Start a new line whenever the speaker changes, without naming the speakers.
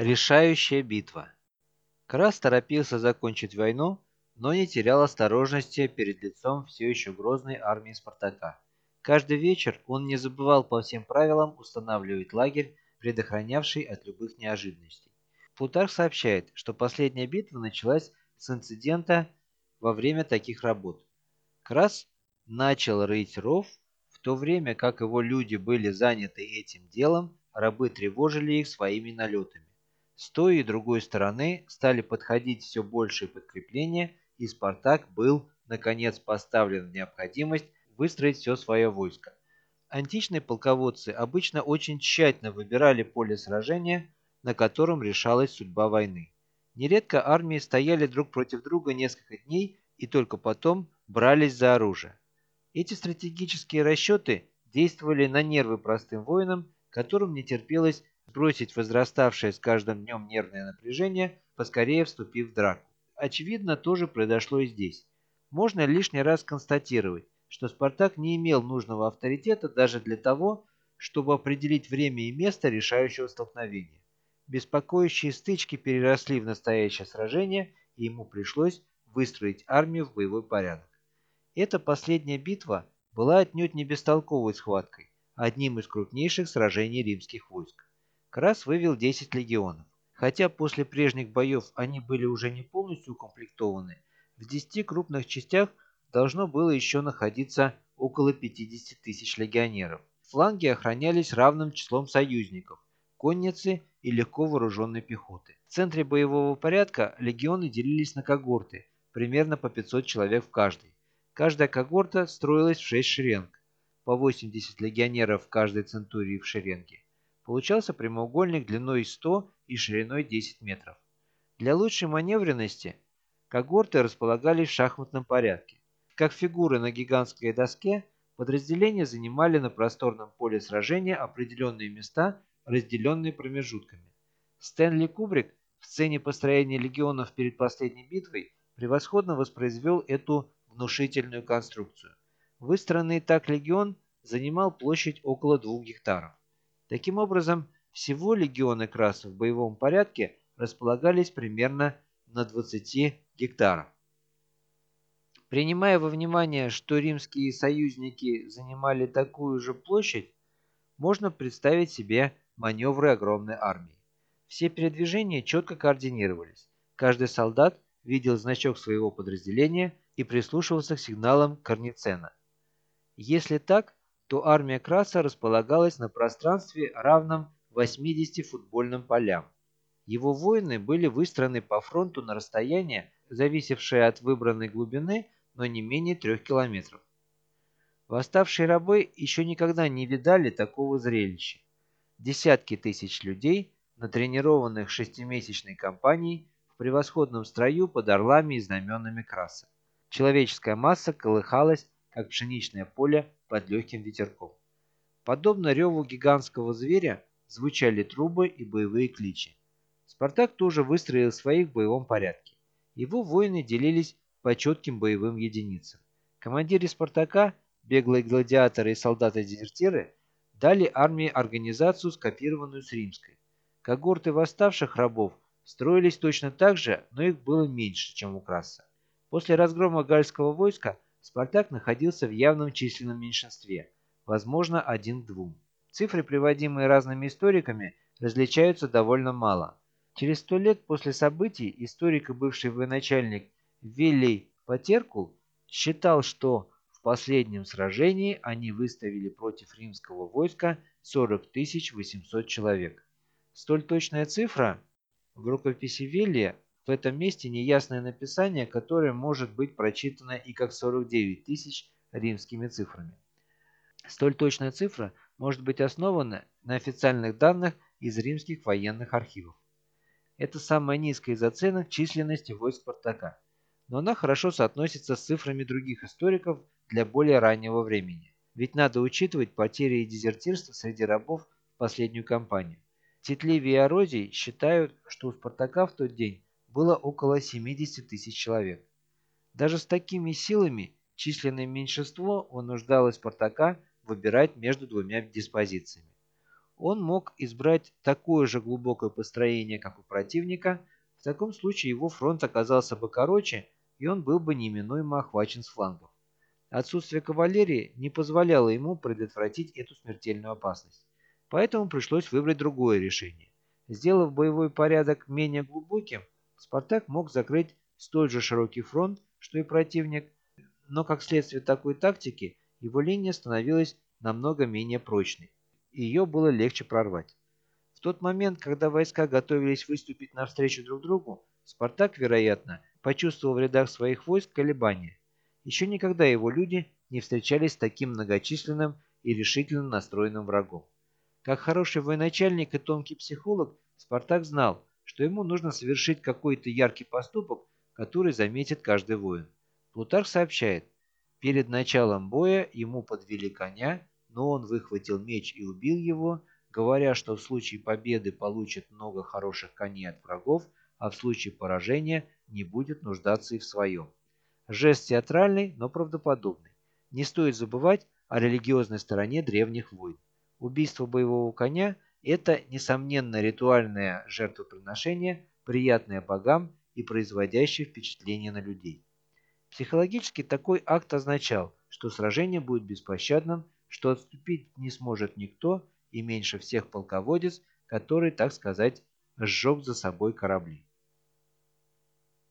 Решающая битва. Крас торопился закончить войну, но не терял осторожности перед лицом все еще грозной армии Спартака. Каждый вечер он не забывал по всем правилам устанавливать лагерь, предохранявший от любых неожиданностей. Плутарх сообщает, что последняя битва началась с инцидента во время таких работ. Крас начал рыть ров, в то время как его люди были заняты этим делом, рабы тревожили их своими налетами. Той и другой стороны стали подходить все большие подкрепления, и Спартак был, наконец, поставлен в необходимость выстроить все свое войско. Античные полководцы обычно очень тщательно выбирали поле сражения, на котором решалась судьба войны. Нередко армии стояли друг против друга несколько дней и только потом брались за оружие. Эти стратегические расчеты действовали на нервы простым воинам, которым не терпелось сбросить возраставшее с каждым днем нервное напряжение, поскорее вступив в драку. Очевидно, тоже произошло и здесь. Можно лишний раз констатировать, что Спартак не имел нужного авторитета даже для того, чтобы определить время и место решающего столкновения. Беспокоящие стычки переросли в настоящее сражение, и ему пришлось выстроить армию в боевой порядок. Эта последняя битва была отнюдь не бестолковой схваткой, одним из крупнейших сражений римских войск. Крас вывел 10 легионов. Хотя после прежних боев они были уже не полностью укомплектованы, в 10 крупных частях должно было еще находиться около 50 тысяч легионеров. Фланги охранялись равным числом союзников, конницы и легко вооруженной пехоты. В центре боевого порядка легионы делились на когорты, примерно по 500 человек в каждой. Каждая когорта строилась в 6 шеренг, по 80 легионеров в каждой центурии в шеренге получался прямоугольник длиной 100 и шириной 10 метров. Для лучшей маневренности когорты располагались в шахматном порядке. Как фигуры на гигантской доске, подразделения занимали на просторном поле сражения определенные места, разделенные промежутками. Стэнли Кубрик в сцене построения легионов перед последней битвой превосходно воспроизвел эту внушительную конструкцию. Выстроенный так легион занимал площадь около двух гектаров. Таким образом, всего легионы красов в боевом порядке располагались примерно на 20 гектарах. Принимая во внимание, что римские союзники занимали такую же площадь, можно представить себе маневры огромной армии. Все передвижения четко координировались. Каждый солдат видел значок своего подразделения и прислушивался к сигналам Корницена. Если так, то армия Краса располагалась на пространстве, равном 80 футбольным полям. Его воины были выстроены по фронту на расстояние, зависевшее от выбранной глубины, но не менее трех километров. Восставшие рабы еще никогда не видали такого зрелища. Десятки тысяч людей, натренированных шестимесячной кампанией, в превосходном строю под орлами и знаменами краса. Человеческая масса колыхалась, как пшеничное поле под легким ветерком. Подобно реву гигантского зверя звучали трубы и боевые кличи. Спартак тоже выстроил своих в боевом порядке. Его воины делились по четким боевым единицам. Командиры Спартака, беглые гладиаторы и солдаты-дезертиры дали армии организацию, скопированную с римской. Когорты восставших рабов строились точно так же, но их было меньше, чем у Краса. После разгрома гальского войска Спартак находился в явном численном меньшинстве, возможно, один к двум. Цифры, приводимые разными историками, различаются довольно мало. Через сто лет после событий историк и бывший военачальник Вилли Потеркул считал, что в последнем сражении они выставили против римского войска 40 800 человек. Столь точная цифра в рукописи Вилли в этом месте неясное написание, которое может быть прочитано и как 49 тысяч римскими цифрами. Столь точная цифра может быть основана на официальных данных из римских военных архивов. Это самая низкая из оценок численности войск Спартака, но она хорошо соотносится с цифрами других историков для более раннего времени. Ведь надо учитывать потери и дезертирство среди рабов в последнюю кампанию. Титливий и Орозий считают, что у Спартака в тот день было около 70 тысяч человек. Даже с такими силами численное меньшинство вынуждало Спартака выбирать между двумя диспозициями. он мог избрать такое же глубокое построение, как у противника, в таком случае его фронт оказался бы короче, и он был бы неминуемо охвачен с флангов. Отсутствие кавалерии не позволяло ему предотвратить эту смертельную опасность. Поэтому пришлось выбрать другое решение. Сделав боевой порядок менее глубоким, Спартак мог закрыть столь же широкий фронт, что и противник, но как следствие такой тактики его линия становилась намного менее прочной, ее было легче прорвать. В тот момент, когда войска готовились выступить навстречу друг другу, Спартак, вероятно, почувствовал в рядах своих войск колебания. Еще никогда его люди не встречались с таким многочисленным и решительно настроенным врагом. Как хороший военачальник и тонкий психолог, Спартак знал, что ему нужно совершить какой-то яркий поступок, который заметит каждый воин. Плутарх сообщает, перед началом боя ему подвели коня, но он выхватил меч и убил его, говоря, что в случае победы получит много хороших коней от врагов, а в случае поражения не будет нуждаться и в своем. Жест театральный, но правдоподобный. Не стоит забывать о религиозной стороне древних войн. Убийство боевого коня – это, несомненно, ритуальное жертвоприношение, приятное богам и производящее впечатление на людей. Психологически такой акт означал, что сражение будет беспощадным, что отступить не сможет никто и меньше всех полководец, который, так сказать, сжег за собой корабли.